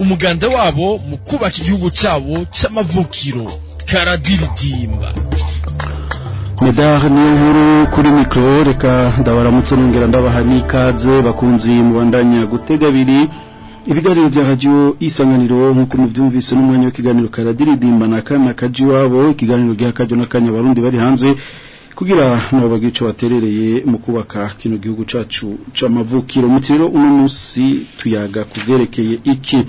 umuganda wabo mu kubaka igihugu cyabo cy'amavukiro karadiridimba medari niyo nkuru kuri mikoro reka ndabaramutse nongera ndabaha n'ikaze bakunzi mubandanya gutega abiri ibiganiro bya radiyo isanganiro nk'uko mubyumvise n'umwanya w'ikiganiro karadiridimba na kana kaji wabo ikiganiro giha na n'akanya barundi bari hanze kugira nabo bagire icyo baterereye mu kubaka kino gihugu cyacu c'amavukiro mu rero uno munsi tuyaga ku byerekeye iki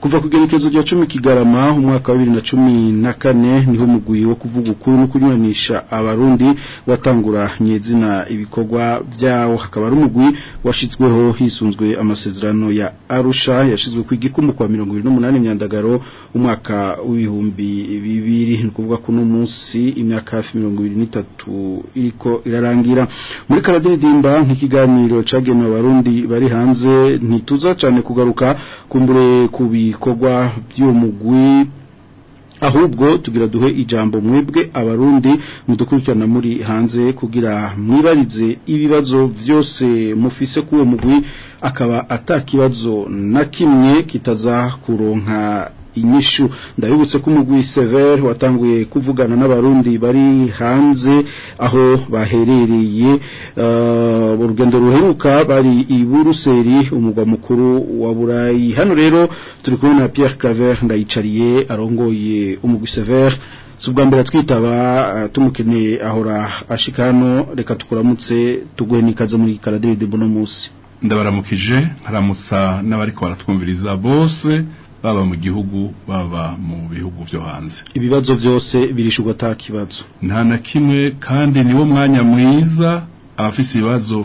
kuva ku gerekezo rya cumi kigarama umwaka wa bibiri na cumi na kane niho umugwi wo kuvuga ukuri no kunyuranisha abarundi watangura nyezina ibikorwa byawo hakaba ari umugwi washyizweho hisunzwe amasezerano ya arusha yashyizwe ku igikumbu kwa mirongo irindwi n'umunani imyandagaro umwaka w'ibihumbi bibiri ni ukuvuga ko uno munsi imyaka hafi mirongo ibiri n'itatu iriko irarangira muri karadiridimba nk'ikiganiro cyagenewe abarundi bari hanze ntituza cyane kugaruka kumbure kubi ibikorwa by'umugwi ahubwo tugira duhe ijambo mwebwe abarundi mudukurikirana muri hanze kugira mwibarize ibibazo byose mufise k'uwo mugwi akaba atakibazo na kimwe kitaza kuronka inyishu ndabibutse ko umugwi Sever watanguye kuvugana n'abarundi bari hanze aho baherereye uh, urugendo ruheruka bari i Buruseli umugwa mukuru wa Burayi hano rero turi kumwe na Pierre Claver ndayicariye arongoye umugwi Sever subwa mbere twitaba uh, tumukeneye ahora ashika hano reka tukuramutse tuguhe nikaze muri karadiridimbo no munsi ndabaramukije nkaramutsa n'abariko baratwumviriza bose baba mu gihugu baba mu bihugu byo hanze ibibazo byose birishurwa ta kibazo nta na kimwe kandi niwo mwanya mwiza abafise ibibazo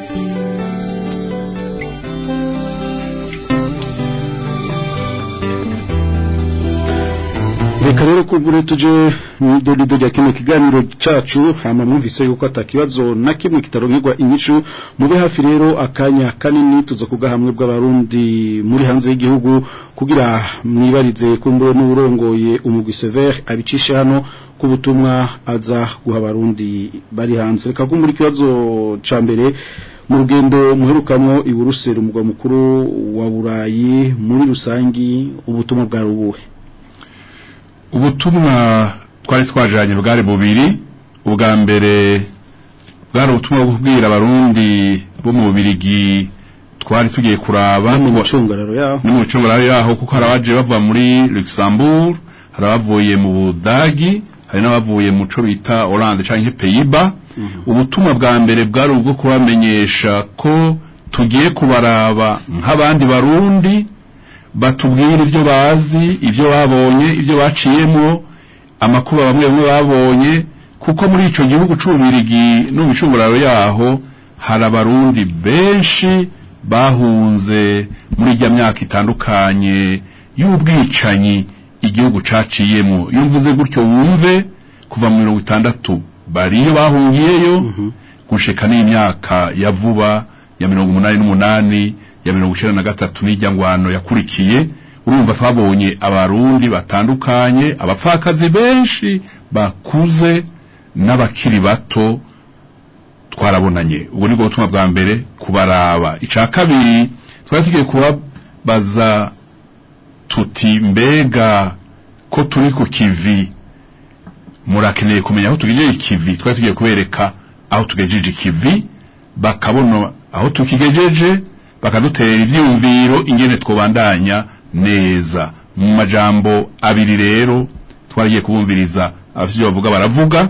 kugura tuje dodi ya kino kiganiro cyacu hama mwumvise yuko atakibazo na kimwe kitaronkerwa inyicu mube hafi rero akanya kanini tuza kuga hamwe bw'abarundi muri hanze y'igihugu kugira mwibarize ku kumbure n'urongoye umugwi Sever abicishe hano kubutumwa aza guha abarundi bari hanze reka kumbura ikibazo ca mbere mu rugendo muherukamwo i Buruseli umugwa mukuru wa Burayi muri rusange ubutumwa bwa rubuhe ubutumwa twari twajanye bwari bubiri ubwa mbere bwari ubutumwa bwo kubwira abarundi bo mu bubirigi twari tugiye kuraba ni mu micungararo yaho kuko hari abaje bava muri luxembourg hari abavuye mu budagi hari n'abavuye mu co bita oranje canke peyiba mhm. ubutumwa bwa mbere bwari ubwo kubamenyesha ko tugiye kubaraba nk'abandi barundi batubwire ibyo bazi ibyo babonye ibyo baciyemo amakuba bamwe bamwe babonye kuko muri icyo gihugu cy'ububirigi n'imicungararo yaho hari abarundi benshi bahunze muri ijya myaka itandukanye y'ubwicanyi igihugu caciyemo iyo mvuze gutyo wumve kuva mu mirongo itandatu bariyo bahungiyeyo mhm. gushika n’imyaka ya vuba ya mirongo umunani n'umunani ya mirongo icyenda na gatatu n'iryangwano yakurikiye urumva twabonye abarundi batandukanye abapfakazi benshi bakuze n'abakiri bato twarabonanye ubwo ni bwo butumwa bwa mbere kubaraba icya kabiri twari tugiye kubabaza tuti mbega ko turi ku kivi murakeneye kumenya aho tugejeje ikivi twari tugiye kubereka aho tugejeje ikivi bakabona aho tukigejeje bakadutera ibyiyumviro ingene twobandanya neza mu majambo abiri rero twagiye kubumviriza abavyo bavuga baravuga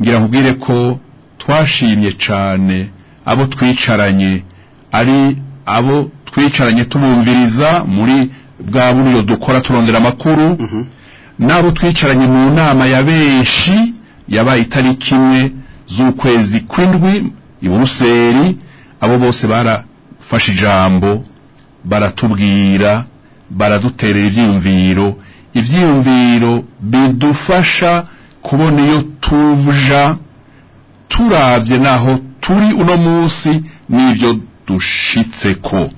ngira nkubwire ko twashimye cyane abo twicaranye ari abo twicaranye tubumviriza muri bwa buryo dukora turondera amakuru mhm. n'abo twicaranye mu nama ya benshi yabaye itari kimwe z'ukwezi kw'indwi i buruseli abo bose barafashe ijambo baratubwira baraduterera ibyiyumviro ibyiyumviro bidufasha kubona iyo tuja turabye naho turi uno munsi n'ibyo dushitse ko.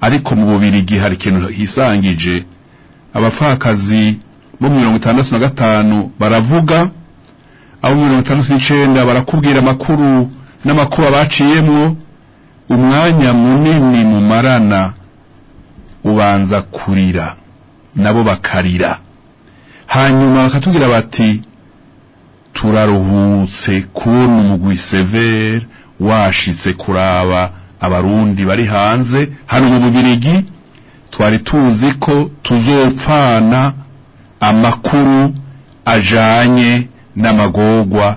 ariko mu bubirigi hari ikintu hisangije abapfakazi bo mirongo itandatu na gatanu baravuga abo mirongo itandatu n'icyenda barakubwira amakuru n'amakuba baciyemo umwanya munini mumarana ubanza kurira nabo bakarira hanyuma bakatubwira bati turaruhutse kubona umugwi severe washitse kuraba abarundi bari hanze hano mu bubirigi twari tuzi ko tuzopfana amakuru ajanye n'amagorwa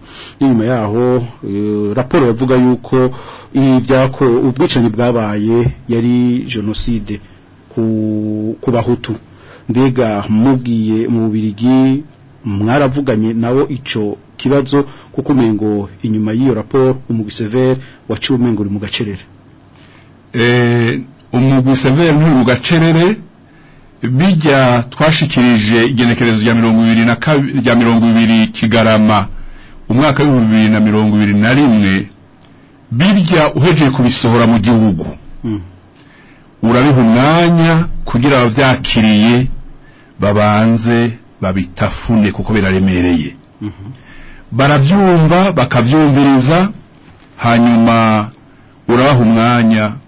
n'inyuma yaho eh, raporo yavuga yuko ibyako ubwicanyi bwabaye yari jenoside ku bahutu mbega mubwiye mu bubirigi mwaravuganye nabo ico kibazo kuko umengo inyuma y'iyo raporo umugwi severe waciwe uri mu gacerere eh umugwi severe mu gacerere bijya twashikirije igenekerezo rya 2022 rya ibiri kigarama umwaka na mirongo ibiri na rimwe birya uhejeje kubisohora mu gihugu mm. urabiha umwanya kugira abavyakiriye babanze babita fune kuko biraremereye mhm. barabyumva bakabyumviriza hanyuma urabaha umwanya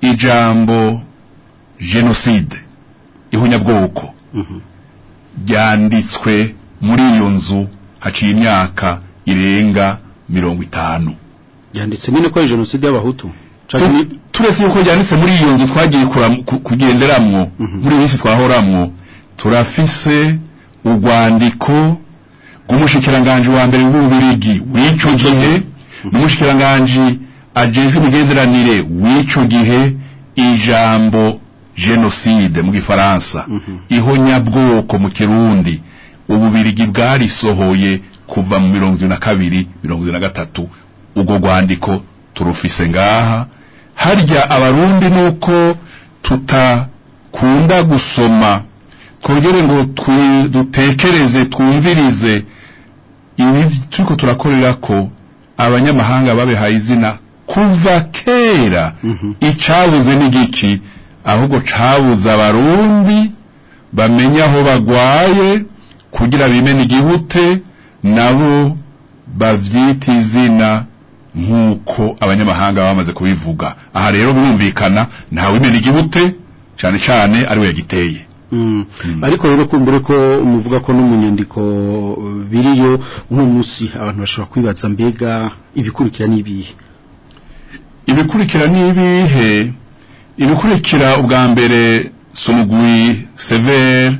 ijambo jenoside ihunyabwoko ryanditswe mhm. muri iyo nzu haciye imyaka irenga mirongo itanu ryanditse nyine ko ari jenoside y'abahutu turese yuko ryanditse muri iyo nzu twagiye kugenderamwo mhm. muri iyi minsi twahoramwo turafise urwandiko rw'umushikiranganji wa mbere w'ububirigi w'icyo gihe n'umushikiranganji ajejwe imigenderanire w'icyo gihe ijambo jenoside mu gifaransa mhm. ihonyabwoko mu kirundi ububirigi bwarisohoye kuva mu mirongo ibiri na kabiri mirongo ibiri na gatatu ubwo rwandiko turufise ngaha harya abarundi nuko tutakunda gusoma twongere ngo dutekereze twumvirize ibi turiko turakorera ko abanyamahanga babihaye izina kuva kera mhm. icabuze n'igiki ahubwo cabuze abarundi bamenya aho bagwaye kugira bimena igihute nabo bavyita izina nk'uko abanyamahanga bamaze kubivuga aha rero birumvikana nta wimena igihute cyane cyane ari we yagiteye Mm. ariko rero kumbure ko muvuga ko no mu nyandiko eh, biriyo nk'umunsi abantu bashobora kwibaza mbega ibikurikira n'ibihe ibikurikira n'ibihe ibikurikira ubwa mbere somugwi severe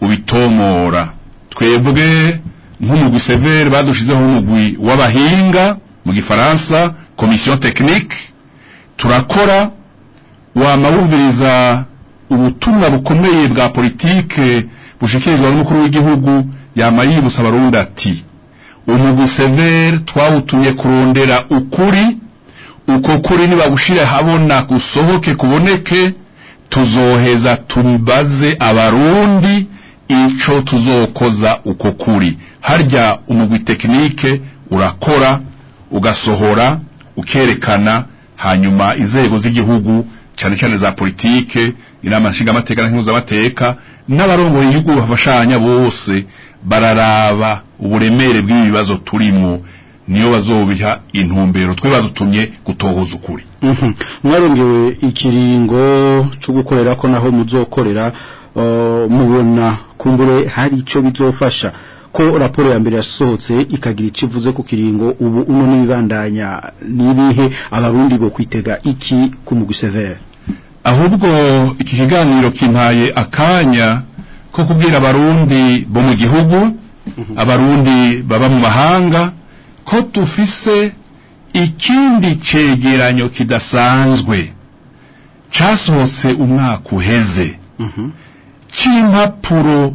ubitomora twebwe nk'umugwi severe badushizeho umugwi w'abahinga mu gifaransa komisiyo tekinike turakora wamawumviriza ubutumwa bukomeye bwa politike bushikirizwa n'umukuru w'igihugu yamaye yibutsa abarundi ati umugwi severe twawutumye kurondera ukuri uko kuri nibagushire habona gusohoke kuboneke tuzoheza tubibaze abarundi icyo tuzokoza uko kuri harya umugwi tekinike urakora ugasohora ukerekana hanyuma inzego z'igihugu cyane cyane za politiki inama nshingamateka n'impuzamateka n'abarongoye igihugu bafashanya bose bararaba uburemere bw'ibibazo turimo niyo bazobiha intumbero twe badutumye gutohoza ukuri mhm. mwarongewe ikiringo cyo gukorera ko naho muzokorera mubona kumbure hari icyo bizofasha ko raporo ya mbere yasohotse ikagira icyo ivuze ku kiringo ubu uno n'ibibandanya n'ibihe abarundi bo kwitega iki ku mugusevera ahubwo iki kiganiro kimpaye akanya ko kubwira abarundi bo mu gihugu mhm. abarundi baba mu mahanga ko tufise ikindi cegeranyo kidasanzwe casohotse umwaka uheze mhm. c'impapuro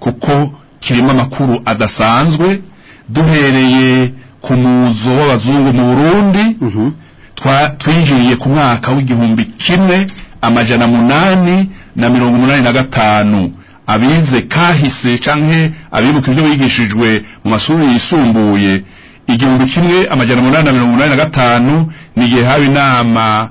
kuko kirimo amakuru adasanzwe duhereye ku muzo w'abazungu mu burundi mm-hmm. twinjiriye ku mwaka w'igihumbi kimwe amajana munani na mirongo umunani na gatanu abize kahise canke abibuka ibyo bigishijwe mu mashuri yisumbuye igihumbi kimwe amajyana umunani na mirongo umunani na gatanu n'igihe haba inama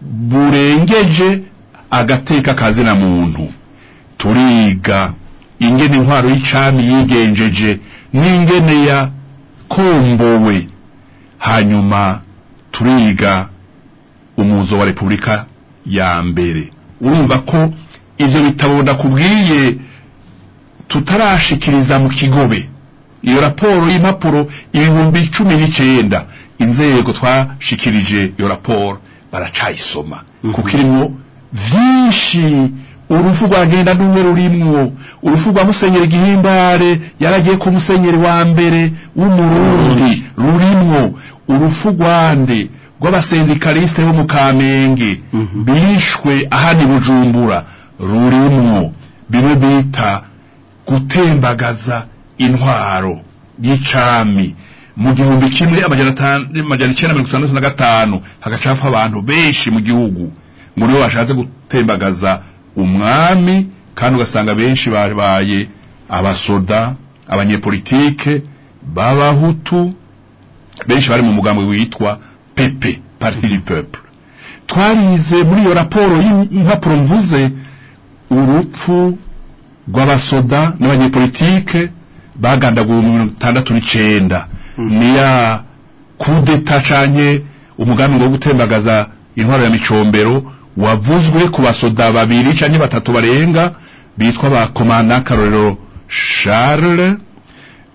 burengeje agateka kazina muntu turiga ingene intwaro y'icami yigenjeje n'ingene ya kombowe hanyuma turiga umuzo wa repubulika ya mbere urumva ko ivyo bitabo ndakubwiye tutarashikiriza mu kigobe iyo raporo y'impapuro ibihumbi cumi n'icenda inzego twashikirije iyo raporo baracayisoma mm -hmm. byinshi urufu rwagenda ngenda n'umwe rurimwo urufu rwa musenyeri gihimbare yaragiye ku musenyeri wa mbere w'umurundi rurimwo urufu rwande rw'abasendikaliste bo mu kamenge mhm. bishwe ahandi bujumbura rurimwo bimwe bita gutembagaza intwaro y'icami mu gihumbi kimwe amajana icyenda mirongo itandatu na gatanu hagacapfa abantu benshi mu gihugu ngo niwe washatse gutembagaza umwami kandi ugasanga benshi babaye abasoda abanyepolitike b'abahutu benshi bari mu mugambi witwa pepe parti du peuple twarize muri iyo raporo y'impapuro mvuze urupfu rw'abasoda n'abanyepolitike bagandaguwe mu mirongo itandatu n'icenda hmm. niya ya kudeta canke umugambi wo gutembagaza intwaro ya micombero wavuzwe ku basoda babiri cyangwa batatu barenga bitwa ba komanda karorero Charles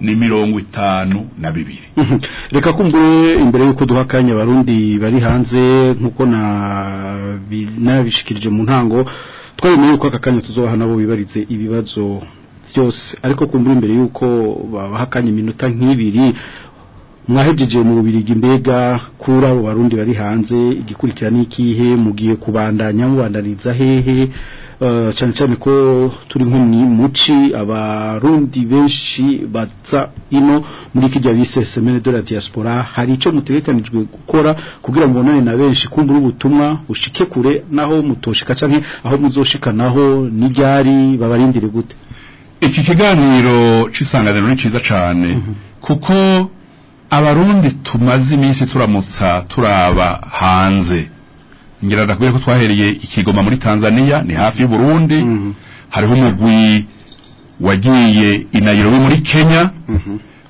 ni mirongo itanu na bibiri mhm. reka kumbure imbere y'uko duha akanya abarundi bari hanze nk'uko nabishikirije mu ntango twabimenya yuko aka kanya tuzobaha nabo bibarize ibibazo byose ariko kumbure imbere y'uko babaha akanya iminota nk'ibiri mwahejeje mu bubirigi mbega kuri abo barundi bari hanze igikurikira n'ikihe mugiye kubandanya mubandaniza hehe cyane cyane ko turi nko mu abarundi benshi baza ino muri kijya bise semene de la diaspora hari icyo mutegekanijwe gukora kugira ngo bonane na benshi kumbura ubutumwa bushike kure naho mutoshika cyane aho muzoshikanaho n'ibyari babarindire gute iki kiganiro cy'isanganiro ni cyiza cyane kuko abarundi tumaze iminsi turamutsa turaba hanze ngira ko twahereye ikigoma muri tanzania ni hafi y'u burundi mm-hmm. hariho umugwi wagiye i muri kenya mm-hmm.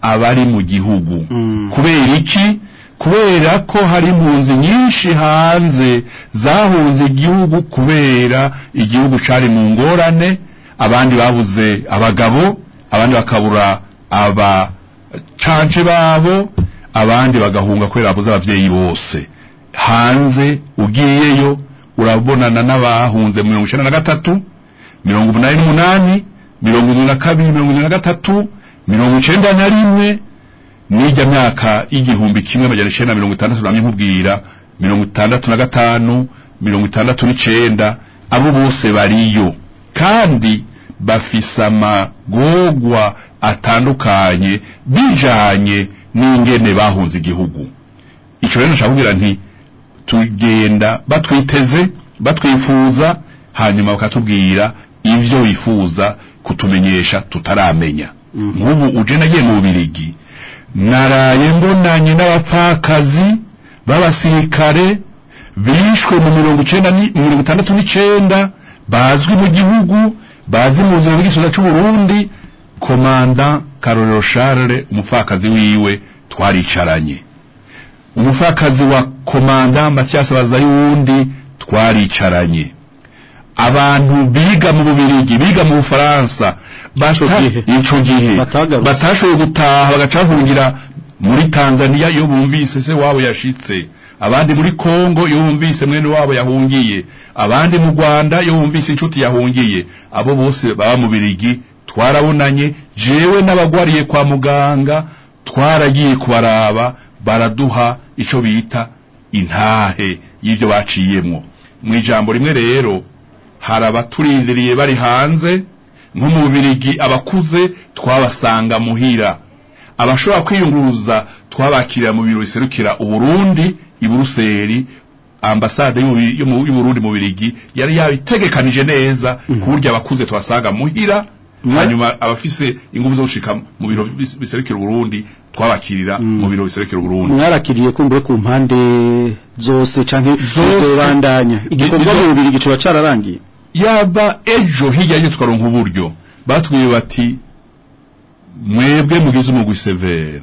abari mu gihugu mm. kubera iki kubera ko hari impunzi nyinshi hanze zahunze igihugu kubera igihugu cari mu ngorane abandi babuze abagabo abandi bakabura abacanje babo abandi bagahunga kubera babuze abavyeyi bose hanze ugiyeyo urabonana n'abahunze mirongo icyenda na gatatu mirongo umunani n'umunani mirongo irindwi na kabiri mirongo irindwi na gatatu mirongo icyenda na rimwe n'ijya myaka y'igihumbi kimwe amajyana icyenda na mirongo itandatu namye nkubwira mirongo itandatu na gatanu mirongo itandatu n'icyenda abo bose bariyo kandi bafise amagorwa atandukanye bijanye n'ingene bahunze igihugu icyo rero nashaka kubwira nti tugenda batwiteze batwifuza hanyuma bakatubwira ibyo wifuza kutumenyesha tutaramenya mm-hmm. nk'ubu uje nagiye mu bubirigi naraye mbonanye n'abapfakazi b'abasirikare bishwe mu mirongo icyenda mu mirongo itandatu n'icyenda bazwi mu gihugu bazi mu buzima bw'igisoza cy'uburundi komanda karorero sharire umupfakazi wiwe twaricaranye Umufakazi wa komanda mathias bazayuwundi twaricaranye abantu biga mu Bubiligi, biga mu bufaransa ico gihe batashoboye gutaha bagacahungira muri tanzania iyo bumvise se wabo yashitse abandi muri Congo iyo bumvise mwene wabo yahungiye abandi mu rwanda iyo bumvise inshuti yahungiye abo bose baba mu birigi twarabonanye jewe n'abagwariye kwa muganga twaragiye kubaraba baraduha icyo bita intahe y'ibyo baciyemwo mu ijambo rimwe rero hari abaturindiriye bari hanze nko abakuze twabasanga muhira abashobora kwiyunguruza twabakiriye mu biro biserukira uburundi i buruseli ambasade y'uburundi mu birigi yari yabitegekanyije neza ku mm-hmm. buryo abakuze tubasanga muhira Mm. hanyuma abafise ingufu zo gushika mu biro biserekera Burundi twabakirira mu mm. biro biserekera Burundi mwarakiriye kumbe ku mpande zose canke zobandanya igikorwa mu bibiri gicuba cararangiye yaba ejo hirya yo twaronka uburyo batwiye bati mwebwe mugize umugwi severe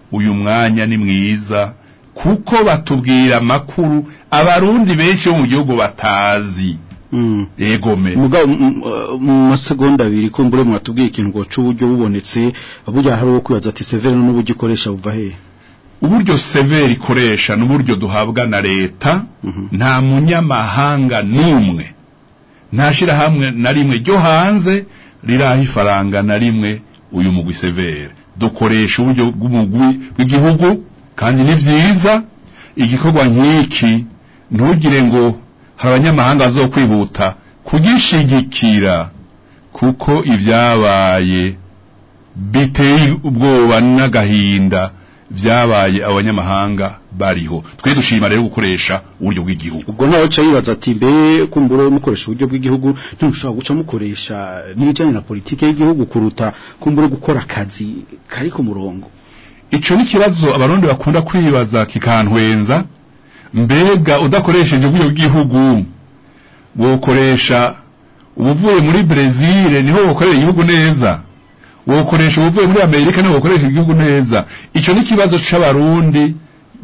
uyu mwanya ni mwiza kuko batubwira amakuru abarundi benshi bo mu gihugu batazi Mm. yego me mugabo mu masegonda abiri ko mbure mwatubwiye ikintu ngo cy'uburyo bubonetse burya hari uwo kwibaza ati severi n'ubu ugikoresha buva hehe uburyo severi ikoresha n'uburyo duhabwa na leta mm-hmm. nta munyamahanga n'umwe nta shyirahamwe na rimwe ryo hanze riraha ifaranga na rimwe uyu mugwi severi dukoresha uburyo bw'umugwi bw'igihugu kandi ni byiza igikorwa nk'iki ntugire ngo hari abanyamahanga bazo kwihuta kugishigikira kuko ibyabaye biteye ubwoba n'agahinda byabaye abanyamahanga bariho twe dushima rero gukoresha uburyo bw'igihugu ubwo ntawe uca yibaza ati mbere kumbura mukoresha uburyo bw'igihugu ntimushobora guca mukoresha n'ibijyanye na politiki y'igihugu kuruta kumbura gukora akazi kari ku murongo icyo ni ikibazo abarundi bakunda kwibaza kikantwenza mbega udakoresheje uburyo bw'igihugu wokoresha ubuvuye muri brezil niho wokorera igihugu neza wokoresha ubuvuye muri amerika niho wokoresha igihugu neza icyo ni ikibazo cy'abarundi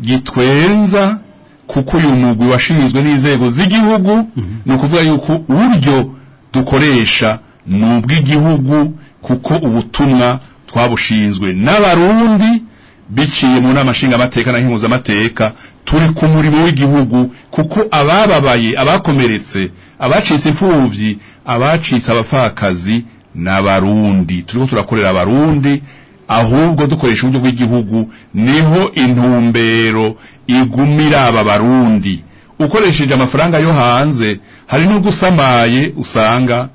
gitwenza kuko uyu mugwi washinzwe n'inzego z'igihugu mhm. ni ukuvuga yuko uburyo dukoresha ni ubw'igihugu kuko ubutumwa twabushinzwe n'abarundi biciye mu nama nshingamateka na mpuzamateka turi ku murimo w'igihugu kuko abababaye abakomeretse abacitse imfubyi abacitse abapfakazi n'abarundi turiho turakorera abarundi ahubwo dukoresha uburyo bw'igihugu niho intumbero igumira aba barundi ukoresheje amafaranga yo hanze hari n'ubwo usamaye usanga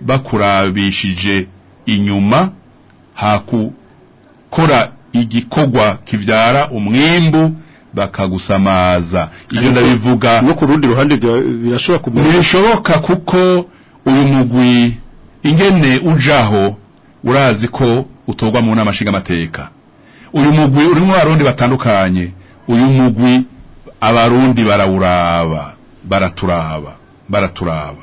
bakurabishije inyuma hakukora igikorwa kibyara umwimbu bakagusamaza ibyo ndabivuga no ku rundi ruhande birashobora kumenya birashoboka kuko uyu mugwi ingene ujaho urazi ko utorwa mu nama nshingamateka uyu mugwi urimo abarundi batandukanye uyu mugwi abarundi barawuraba baraturaba baraturaba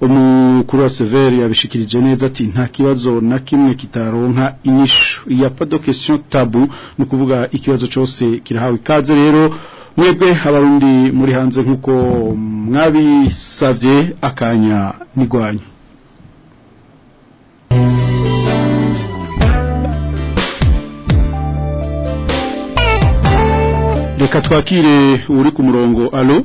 umukuru wa severi yabishikirije neza ati nta kibazo na kimwe kitaronka inyishu ya padokesiyo tabu ni ukuvuga ikibazo cyose kirahawe ikaze rero mwebwe abarundi muri hanze nk'uko mwabisabye akanya nigwanyu reka twakire uri ku murongo alo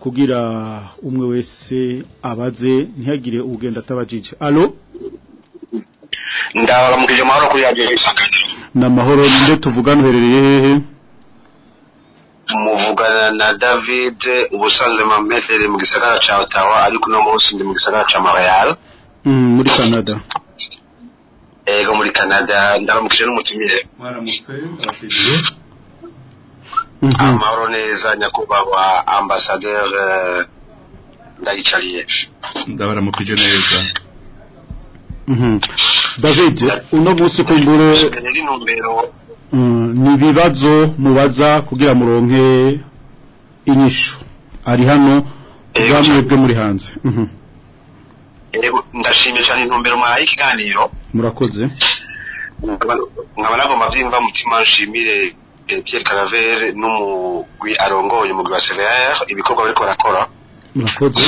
kugira umwe wese abaze ntihagire ugenda atabajije alo ndabaramukije amahoro kuri radiyo yisangane na mahoro ninde tuvugana uherereye hehe muvugana na david ubusanzwe metere mu gisagara cha Ottawa ariko uno munsi ndi mu gisagara cha montreal mm muri canada ego muri canada ndaramukije n'umutumire mwaramutse arashimye mhm. amahoro neza nyakubahwa ambasaderi eh, ndayicariye ndabaramukije neza Mhm. david uno munsi kumbure mm, ni ibibazo mubaza kugira muronke inyishu ari hano ubwamwe muri hanze mhm. ndashimye cyane intumbero mwahaye ikiganiro murakoze nkaba nagomba byimva mutima nshimire eh, Pierre Caravere n'umugwi arongoye umugwi wa CVR ibikorwa bariko barakora murakoze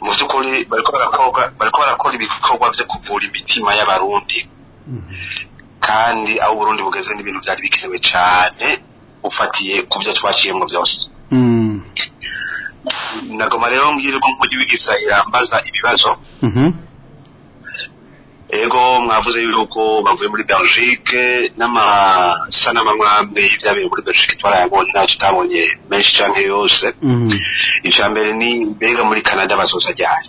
mu by'ukuri bariko barakora ibikorwa vyo kuvura imitima y'abarundi kandi aho uburundi bugeze n'ibintu byari bikenewe cyane ufatiye ku byo twaciyemo byose mm. nagoma rero mbwire ko nk'umujyi w'igisahira ibibazo mm-hmm. yego mwavuze yuko bavuye muri belgique n'amasanamamwamwe y'ibyabereye muri belgique twarayabonye ntayo tutabonye menshi cyane yose mhm. icya mbere ni mbega muri canada bazoza ryari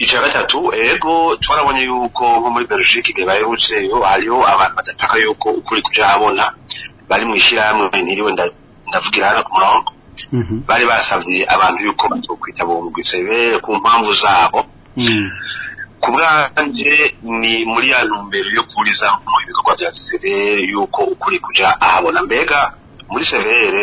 icya gatatu ego twarabonye yuko nko muri belgique igihe baherutse hariho abantu badapaka yuko ukuri kuja abona bari mu ishyirahamwe ntiriwe ndavugira hano ku murongo mhm. bari basabye abantu yuko batokwitabungwa isebere ku mpamvu zabo mm. ku bwanjye ni muri ya ntumbero yo kuburiza mu ibikorwa bya serere yuko ukuri kujya ahabona mbega muri serere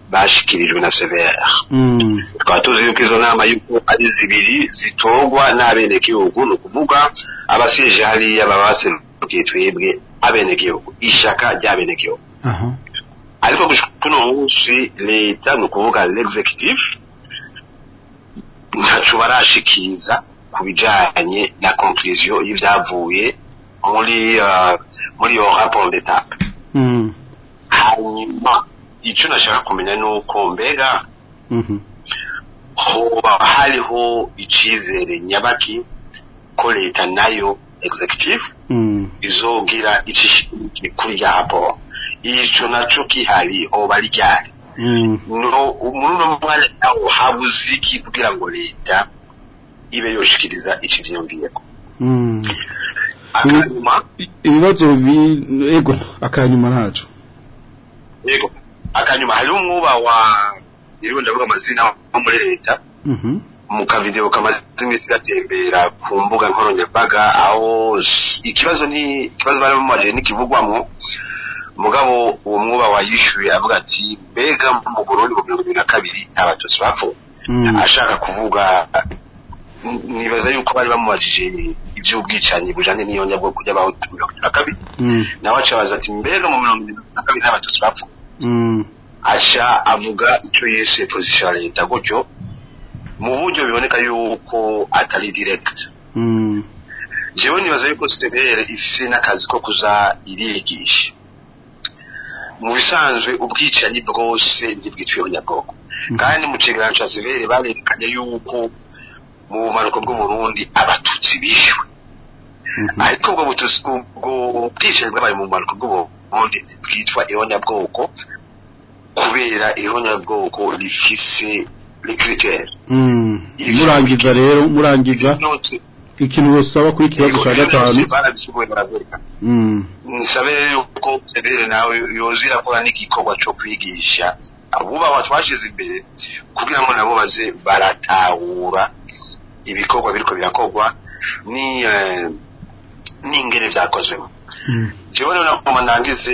bashikirijwe na CVR mm. tukaba tuzi yuko izo nama yuko ari zibiri zitogwa n'abenegihugu ni ukuvuga abasije hariya babaserukiye twebwe abenegihugu ishyaka ry'abenegihugu ariko kuno munsi leta ni ukuvuga l'executive ntacu barashikiriza ku bijyanye na conclusion y'ibyavuye muri uh, muri iyo raporo detape mm-hmm. hanyuma icyo nashaka kumenya ni uko mbega mm-hmm. hoba uh, hariho icyizere nyabaki ko leta nayo executive mm-hmm. izogira icishimike kuri ya raporo icyo nacyo kihari hoba ryari muri uno mwanya nawo habuze kugira ngo leta ibe yoshikiriza iki byiyongera ibibazo yego akanyuma ntacu yego akanyuma hariho umwuba wa iriwe ndavuga amazina wo muri leta mhm. mu kavideo kamaze iminsi gatembera ku mbuga nkoranyambaga aho ikibazo ni ikibazo bari bamaje nikivugwamwo mugabo uwo mwuba wayishuye avuga ati mbega mu Burundi mu 2022 abatutsi bapfu mm. ashaka kuvuga nibaza yuko bari bamubajije by'ubwicanyi bujanye n'iyo nyabwo kujya baho mirongo ibiri na kabiri mm. nawe aca abaza ati mbega mu mirongo ibiri na kabiri n'abatutsi bapfuye mm. aca avuga icyo yise position ya leta gutyo mu buryo biboneka yuko atari direct mm. jewe nibaza yuko tutebere ifise n'akazi ko kuza irigisha mu bisanzwe ubwicanyi bwose ntibwitweho nyabwoko kandi mu kiganiro cya barerekanye yuko mu bumanuko bw'u Burundi abatutsi bishwe Mhm. ariko ubwo bwicanyi bwabaye mu mbariko bw'uburundi bwitwa ihonyabwoko kubera ihonyabwoko rifise recruteur mm. murangiza rero murangiza ikintu basaba kuri kibazo cya gatanu mm. nisabe rero nawe yoza irakora n'igikorwa cyo kwigisha abubahwa twashize imbere kugira ngo nabo baze baratahura ibikorwa biriko birakorwa ni uh, n'ingere byakozwemo hmm. jyewe rero mu nangize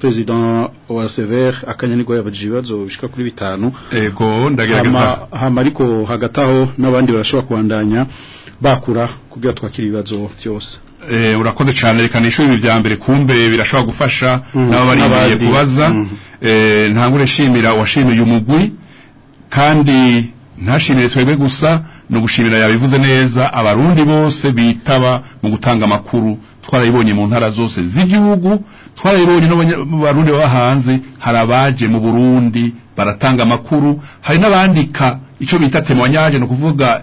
president wa severe akanya nibwo yabajije ibibazo bishika kuri bitanu yego ndagerageza hama ariko hagataho n'abandi barashobora kubandanya bakura kubwira twakira ibibazo byose eh urakoze cyane reka nisho ibi bya mbere kumbe birashobora gufasha nabo bari kubaza mm-hmm. eh ntangure shimira washimiye umugwi kandi ntashimire twebwe gusa no gushimira yabivuze neza abarundi bose bitaba mu gutanga amakuru twarayibonye mu ntara zose z'igihugu twarayibonye n'abarundi baba hanze hari abaje mu burundi baratanga amakuru hari n'abandika icyo bita temoyage ni ukuvuga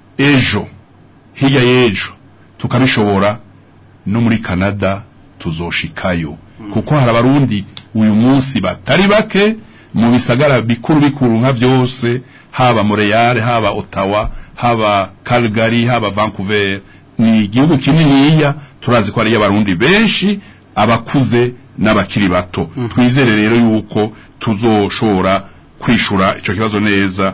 ejo hirya y'ejo tukabishobora no muri canada tuzoshikayo mm. kuko hari abarundi uyu munsi batari bake mu bisagara bikuru bikuru nka byose haba Montreal haba Ottawa haba Calgary haba Vancouver ni igihugu kininiya turazi ko ari y'abarundi benshi abakuze n'abakiri bato mhm. twizere rero yuko tuzoshobora kwishura icyo kibazo neza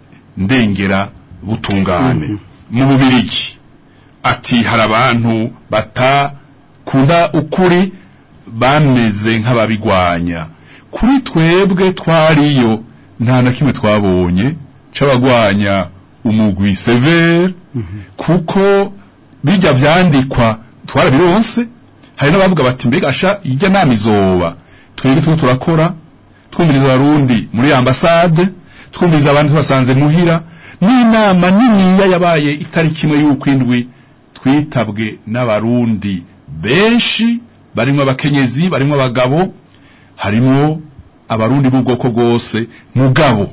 ndengera butungane hmm. mu bubirigi ati hari abantu batakunda ukuri bameze nk'ababigwanya kuri twebwe twariyo nta na kimwe twabonye c'abagwanya umugwi severe mhm. kuko bijya vyandikwa twarabironse hari n'abavuga bati mbega asha ijya nama izoba twebwe turiko turakora twumviriza abarundi muri ambasade twumviriza abandi tubasanze muhira n'inama niniya yabaye itariki imwe indwi twitabwe n'abarundi benshi barimo abakenyezi barimo abagabo harimo abarundi b'ubwoko bwose mugabo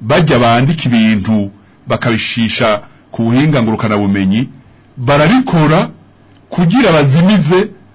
bajya bandika ibintu bakabishisha ku buhinga bumenyi barabikora kugira bazimize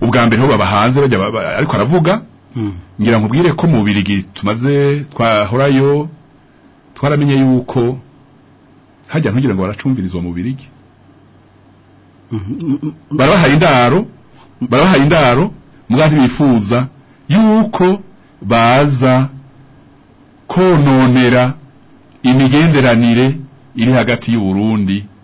ubwa mbere ho baba hanze bajya ariko aravuga hmm. ngira ngo ubwire ko mu birigi tumaze twahorayo twaramenye yuko hajya ntugira ngo baracumbiriza mu birigi hmm. barabahaye indaro barabahaye indaro mugabo ntibifuza yuko baza kononera imigenderanire iri hagati y'u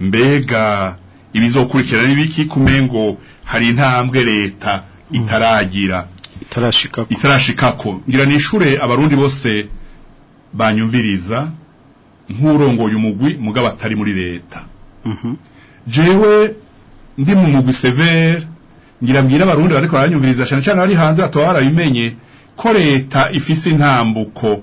mbega ibizokurikira nibiki biki kumengo hari intambwe leta mm. itaragira itarashikako itarashikako ngira ni ishure abarundi bose banyumviriza nk'urongoye umugwi mugabo atari muri leta mhm. jewe ndi mu mugwi severe ngira mbwira abarundi bariko baranyumviriza cyane cyane bari hanze bataba barabimenye ko leta ifise intambuko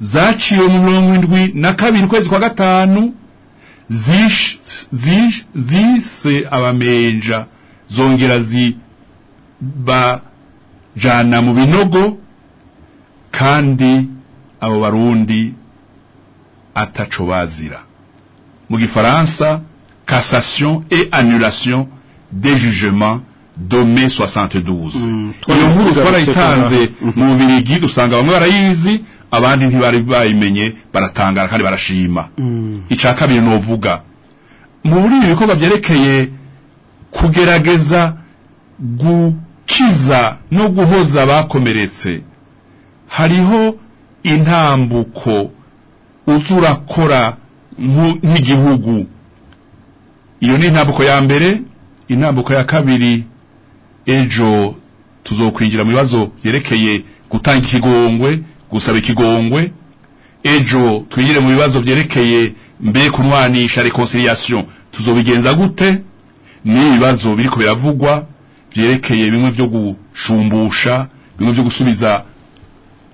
zaciwe mu mirongo indwi na kabiri ukwezi kwa gatanu zise abamenja zongera zi bajana mu binogo kandi abo barundi ataco bazira mu gifaransa cassation et annulation des jugements de mai 72 iyo nkuru twarayitanze mu bubirigi dusanga bamwe barayizi abandi ntibari bayimenye baratangara kandi barashima mm. icya kabiri novuga muri ibi bikorwa byerekeye kugerageza gu gukiza no guhoza abakomeretse hariho intambuko uza urakora nk'igihugu iyo ni intambuko ya mbere intambuko ya kabiri ejo tuzokwinjira mu bibazo byerekeye gutanga ikigongwe gusaba ikigongwe ejo twinjire mu bibazo byerekeye mbe kunwanisha reconciliation tuzobigenza gute ni ibibazo biriko biravugwa byerekeye bimwe byo gushumbusha bimwe byo gusubiza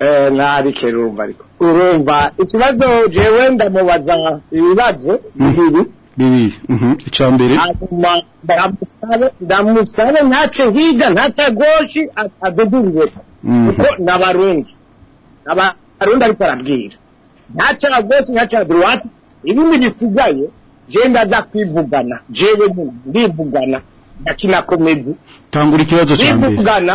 eh, ntarikere eh, urumva ariko urumva ikibazo jewe ndamubaza ibibazo mhm. bibiri bibiri mhm, icyambere ndamusabe ntacyo higa ntatagoshi adudurire kuko n'abarundi abarundi ariko arabwira ntacyo agoshi ntacyo aduruwati ibindi bisigaye genda ajya kwivugana jewe ndivugana ndakina komedi tangura ikibazo cya mbere ndivugana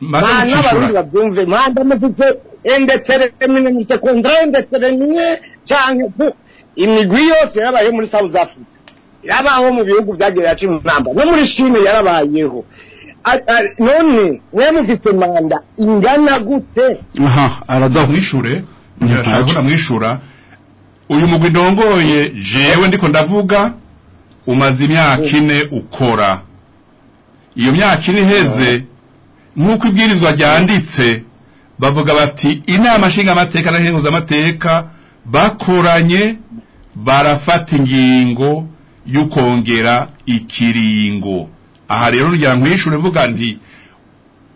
manda abarundi babyumve manda mufise indetermine mufise kontra indetermine canke imigwi yose yabaye muri south africa yabaho mu bihugu byagera mu ntambara no muri shine yarabayeho none mwe mufite manda ingana gute aha araza mwishure ntiyashaka mwishyura uyu mugwi ndongoye jewe ndiko ndavuga umaze imyaka hmm. ine ukora iyo myaka ine iheze hmm. nk'uko ibwirizwa ryanditse bavuga bati inama nshingamateka na amateka bakoranye barafata ingingo yo kongera ikiringo aha rero ryankwishure mvuga nti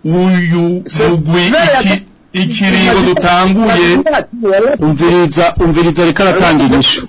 uyu mugwi ikiringo dutanguye umviriza umviriza reka aratanga inyishu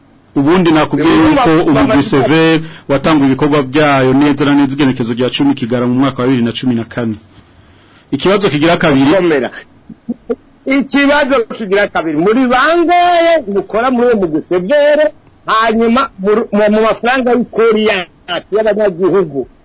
ubundi nakubwiye yuko umugwi severe watanguye ibikorwa byayo neza na neza igenekezo rya cumi kigara mu mwaka wa bibiri na cumi na kane ikibazo kigira kabiri ikibazo kigira kabiri muri bangahe mukora muri uwo mugwi severe hanyuma mu mafaranga y'ikori yacu y'abanyagihugu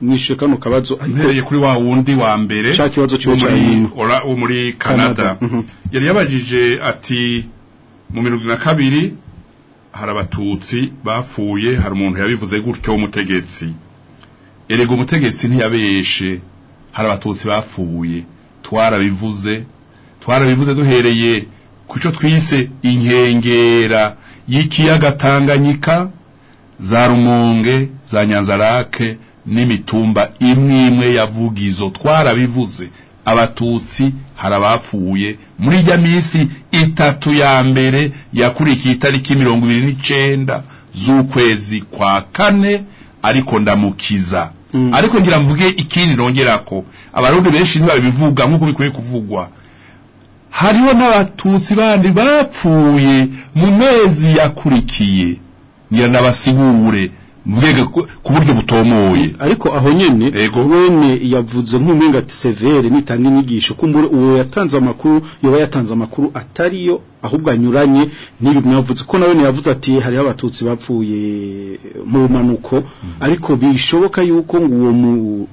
nishe kano kabazo ahereye kuri wa wundi wa mbere cya kibazo cyo muri ora wo muri Canada mhm. yari yabajije ati mu na kabiri hari abatutsi bapfuye hari umuntu yabivuze gutyo umutegetsi erega umutegetsi ntiyabeshe hari abatutsi bapfuye twarabivuze twarabivuze duhereye ku cyo twise inkengera y'ikiyaga Tanganyika za Rumonge za Nyanza Lake n'imitumba imwe imwe yavuga izo twarabivuze abatutsi hari abapfuye muri ijya minsi itatu ya mbere yakurikiye itariki mirongo ibiri n'icyenda z'ukwezi kwa kane ariko ndamukiza mm. ariko ngira mvuge ikindi nongera ko abarundi benshi ntibabivuga nk'uko bikwiye kuvugwa hariho n'abatutsi bandi bapfuye mu mezi yakurikiye ngira nabasigure ku buryo butomoye ariko aho nyene wene yavuze nk'umenga ati severe nitanga inyigisho kumbure uwo yatanze amakuru yoba yatanze amakuru atariyo ahubwo anyuranye n'ibi mwavuze ko nawe yavuze ati hariho abatutsi bapfuye mu manuko hmm. ariko bishoboka yuko uwo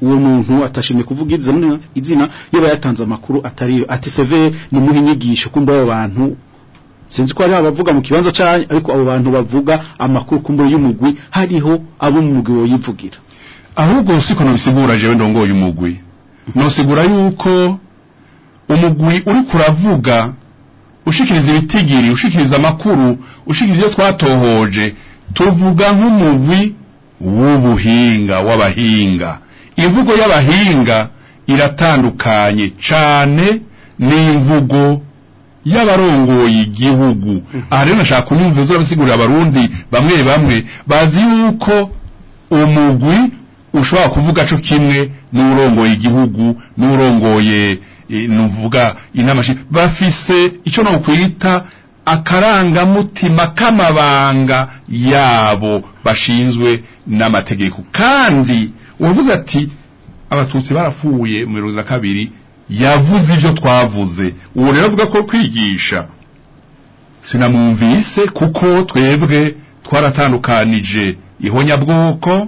uwo muntu atashimye kuvuga izina izina yoba yatanze amakuru atariyo ati severe ni muhinyigisho kumbure abantu sinzi ko hariho abavuga mu kibanza cyane ariko abo bantu bavuga amakurukumbure y'umugwi hariho abo mu mugwi woyivugira ahubwo siko nabisigura jewe ndongoye umugwi nosigura yuko umugwi uri kuravuga ushikiriza ibitigiri ushikiriza amakuru ushikiriza ibyo twatohoje tuvuga nk'umugwi w'ubuhinga w'abahinga imvugo y'abahinga iratandukanye cyane n'imvugo y'abarongoye igihugu mhm. aha rero nashaka kumva uzaba usigurira abarundi bamwe bamwe bazi yuko umugwi ushobora kuvuga cyo kimwe n'urongoye igihugu n'urongoye eh, nuvuga inama bafise icyo nokwita akarangamutima k'amabanga yabo bashinzwe n'amategeko kandi uwavuze ati abatutsi barafuye mu mirongo na kabiri yavuze ibyo twavuze uwo rero avuga ko kwigisha sinamwumvise kuko twebwe twaratandukanije ihonyabwoko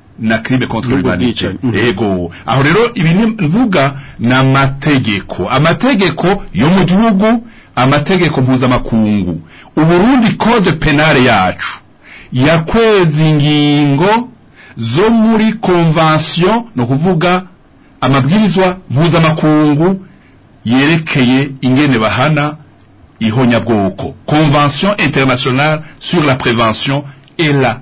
na crime contre l'humanité ego aho rero ibi mvuga na mategeko amategeko yo mu gihugu amategeko mpuzamakungu uburundi code penale yacu yakweza ingingo zo muri convention no kuvuga amabwirizwa mpuzamakungu yerekeye ingene bahana bwoko convention internationale sur la prévention et la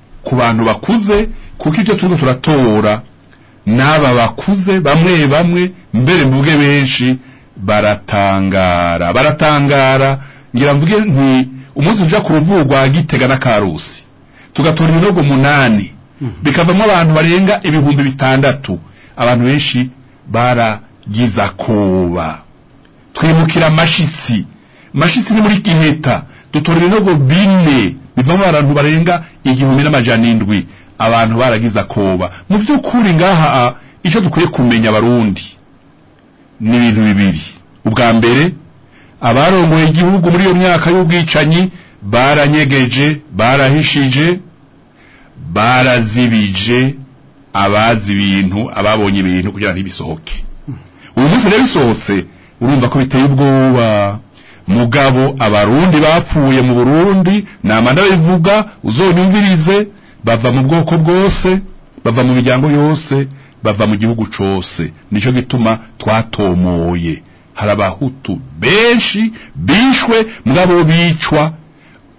ku bantu bakuze kuko ibyo turimo turatora n'aba bakuze bamwe bamwe mbere mvuge benshi baratangara baratangara ngira mvuge nti umunsi ujya ku ruvugo rwa gitega na karusi tugatora ibinogo umunani mhm. bikavamo abantu barenga ibihumbi bitandatu abantu benshi baragize akoba twimukira amashitsi amashitsi ni muri giheta dutora ibinogo bine bivamo abantu barenga igihumbi n'amajana indwi abantu baragize akoba mu by'ukuri ngaha icyo dukwiye kumenya abarundi ni ibintu bibiri ubwa mbere abarongoye igihugu muri iyo myaka y'ubwicanyi baranyegeje barahishije barazibije abazi ibintu ababonye ibintu kugira ngo ntibisohoke uyu munsi rero bisohotse urumva ko biteye ubwoba mugabo abarundi bapfuye mu burundi ni amanda bivuga uzonyumvirize bava mu bwoko bwose bava mu miryango yose bava mu gihugu cyose nicyo gituma twatomoye hari abahutu benshi bishwe mwabo bicwa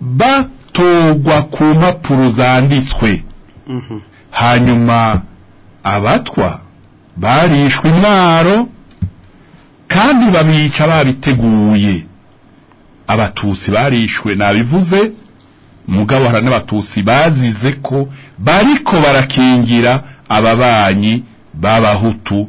batogwa ku mpapuro zanditswe mhm. hanyuma abatwa barishwe intwaro kandi babica babiteguye abatutsi barishwe nabivuze mugabo hari n'abatutsi bazize ko bariko barakingira ababanyi b'abahutu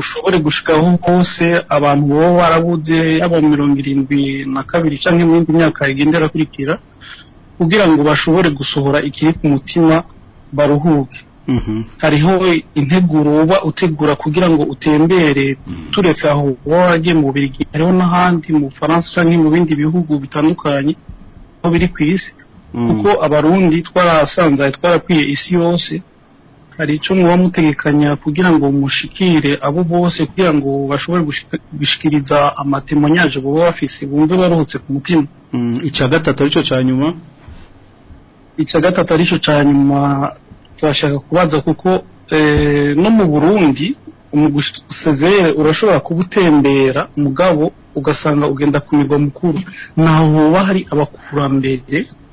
ushobore gushikaho hose abantu baba barabuze yaba mirongo irindwi na kabiri cyangwa iyindi myaka igenda irakurikira kugira ngo bashobore gusohora ikiri ku mutima baruhuke Mm-hmm. hariho integuro uba utegura kugira ngo utembere mm-hmm. turetse aho uba wagiye mu Bubiligi hariho n'ahandi mu Bufaransa cyangwa mu bindi bihugu bitandukanye aho biri ku isi mm. kuko abarundi twarasanze twarakwiye isi yose hari icyo muba mutegekanya kugira ngo mushikire abo bose kugira ngo bashobore gushikiriza amatemonyaje baba bafise bumve baruhutse ku mutima mm. icya gatatu aricyo cya nyuma icya gatatu aricyo cya nyuma turashaka kubaza kuko eh, no mu burundi severe urashobora kuba utembera mugabo ugasanga ugenda ku mirwa mukuru ntaho hoba hari abakurambere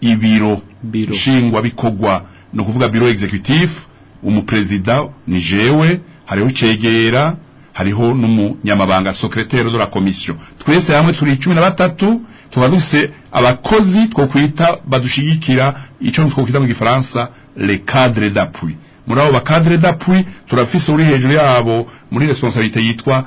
ibiro nshingwa bikogwa no kuvuga biro executive umuprezida ni jewe hariho cegera hariho n'umunyamabanga secretaire de la commission twese hamwe turi 13 tuba dufise abakozi two kwita badushyigikira icyo two mu gifaransa le cadres d'appui muri abo bakadre d'appui turafise uri hejuru yabo muri responsabilité yitwa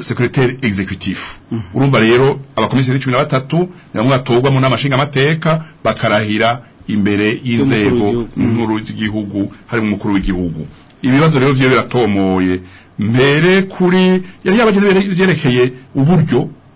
secrétaire executif mm. urumva rero abakomiseri 13 namwe atogwamo n'amashinga amateka bakarahira imbere y'inzego nkuru z'igihugu harimo umukuru w'igihugu ibibazo rero byo biratomoye mbere kuri yari yabageze byerekeye uburyo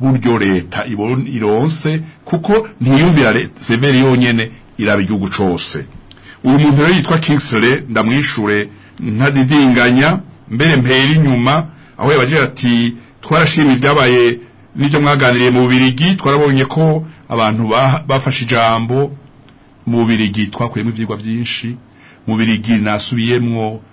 buryo leta ironse kuko ntiyumvira leta severi yonyine iraba igihugu cyose. uyu muntu rero yitwa Kingsley ndamwishure ntadidinganya mbere mpera inyuma aho yabaje ati twarashima ibyabaye n'ibyo mwaganiriye mu Bubirigi twarabonye ko abantu bafashe ijambo mu Bubirigi twakuyemo ivyigwa byinshi mu Bubirigi nasubiyemwo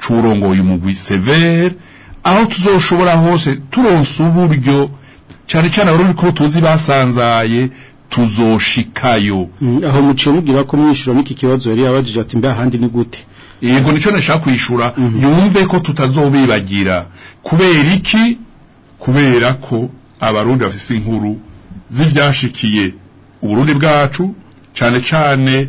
c'urongoye umugwi severe aho tuzoshobora hose turonse uburyo cyane cyane abarundi ko tuzi basanzaye tuzoshikayo mm, aho muciye mugira ko mwishura n'iki kibazo yari yabajije ati mbe ahandi ni gute yego nicyo nashaka kwishyura mhm. yumve ko tutazobibagira kubera iki kubera ko abarundi bafite inkuru z'ibyashikiye uburundi bwacu cyane cyane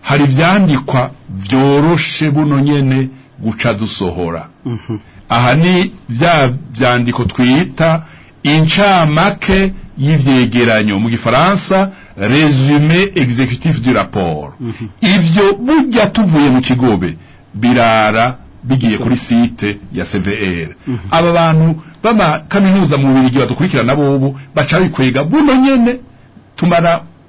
hari ibyandikwa byoroshe buno nyene guca dusohora mhm. aha ni bya byandiko twita incamake y’ibyegeranyo mu gifaransa resume executif du rapport mhm. ivyo burya tuvuye mu kigobe birara bigiye kuri site ya CVR mhm. aba bantu bama kaminuza mu bibiri badukurikirana bobo baca bikwiga buno nyene tumara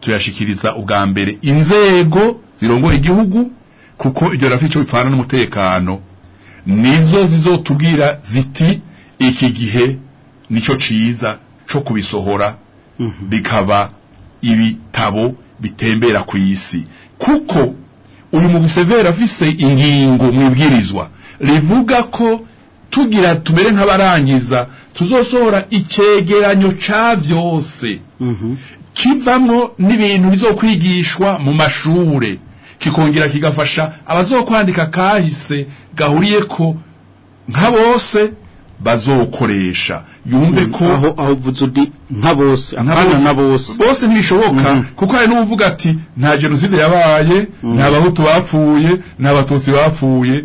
tuyashikiriza ubwa mbere inzego zirongoye igihugu kuko iryo rafi cyo bipfana n'umutekano nizo zizotubwira ziti iki gihe nicyo cyiza cyo kubisohora mhm. bikaba ibitabo bitembera ku isi kuko uyu mu museveri afise ingingo mwibwirizwa rivuga ko tugira tumere nk'abarangiza tuzosohora icyegeranyo cya byose mhm. kivamo n'ibintu bizokwigishwa mu mashuri kikongera kigafasha abazokwandika kahise gahuriye ko nka bose bazokoresha yumve mhm. ko aho aho vuze undi nka bose abana na bose bose ntibishoboka mhm. kuko hari n'uvuga ati nta jenoside yabaye nta bahutu bapfuye nta batutsi bapfuye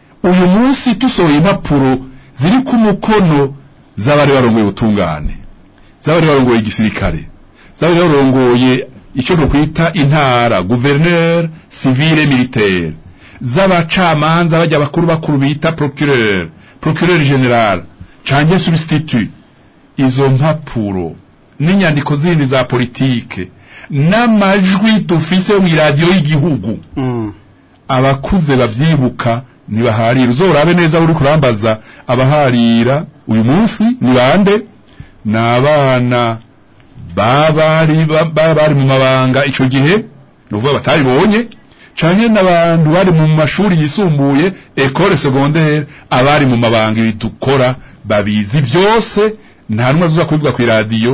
uyu munsi tusohoye impapuro ziri ku mukono z'abari barongoye ubutungane z'abari barongoye igisirikare z'abari barongoye icyo dukwita intara guverineri sivire militaire z'abacamanza bajya bakuru bakuru bita procureur procureur general cange substitut izo mpapuro n'inyandiko zindi za politike n'amajwi dufise mu iradiyo y'igihugu mm. abakuze babyibuka ntibaharira uzorabe neza uri kurambaza abaharira uyu munsi ni bande ni abana bari mu mabanga icyo gihe ni ukuvuga batabibonye canke n'abantu bari mu mashuri yisumbuye école secondaire abari mu mabanga ibidukora babizi byose nta rumwe azuza kubivuga ku iradiyo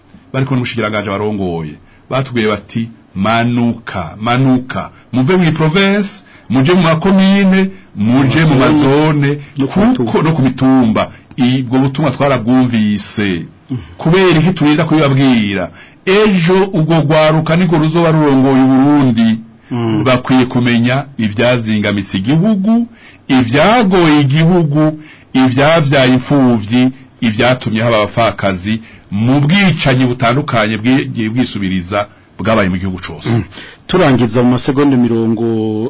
bari kumwe n'umushikiranganje barongoye batubwiye bati manuka manuka muve mu province muje mu makomine muje mu mazone kuko no ku mitumba ubwo butumwa twarabwumvise kubera iki turinda kubibabwira ejo ubwo rwaruka niko ruzoba rurongoye uburundi bakwiye hmm. kumenya ibyazingamitse igihugu ibyagoye igihugu ibyabyaye imfubyi ibyatumye haba abapfakazi mu bwicanyi butandukanye bwisubiriza bwabaye mu gihugu cyose mm. turangiza mu masegonde mirongo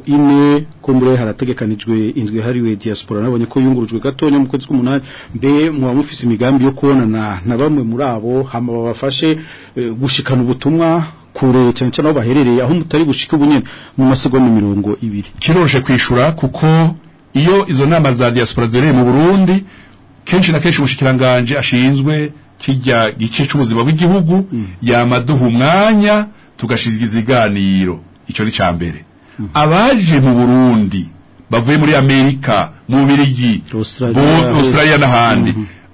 ine ko muri harategekanijwe indwi hariwe diaspora nabonye ko yungurujwe gatonya mu kwezi k'umunani mbe muba mufise imigambi yo kubonana na bamwe muri abo hama babafashe eh, gushikana ubutumwa kure cyane cyane aho baherereye aho mutari gushika ubunyene mu masegonda mirongo ibiri kiroshe kwishyura kuko iyo izo nama za diaspora zereye mu Burundi kenshi na kenshi umushikiranganje ashinzwe kijya gice cy'ubuzima bw'igihugu mm. yamaduha umwanya tugashiga ikiganiro icyo ni cya mbere abaje mu burundi bavuye muri amerika mu birigi Australia n'ahandi mm-hmm.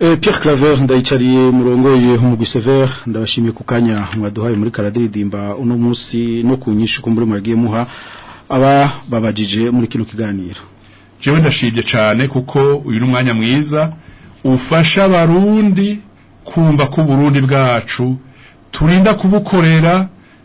eh, Pierre Claver ndayicariye murongoye umugu Sever ndabashimiye kukanya mwaduhaye muri karadiridimba uno munsi no kunyisha ko muri mwagiye muha aba babajije muri kino kiganiro jewe ndashibye cyane kuko uyu umwanya mwiza ufasha abarundi kumva ko uburundi bwacu turinda kubukorera